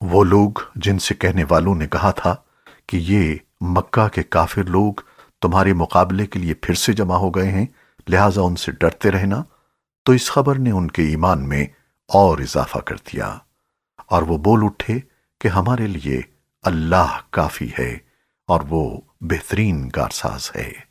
وہ لوگ جن سے کہنے والوں نے کہا تھا کہ یہ مکہ کے کافر لوگ تمہارے مقابلے کے لیے پھر سے جمع ہو گئے ہیں، لہٰذا ان سے ڈرتے رہنا۔ تو اس خبر نے ان کے ایمان میں اور اضافہ کر دیا۔ اور وہ بول اٹھے کہ ہمارے لیے اللہ کافی ہے اور وہ بہترین کارساز ہے۔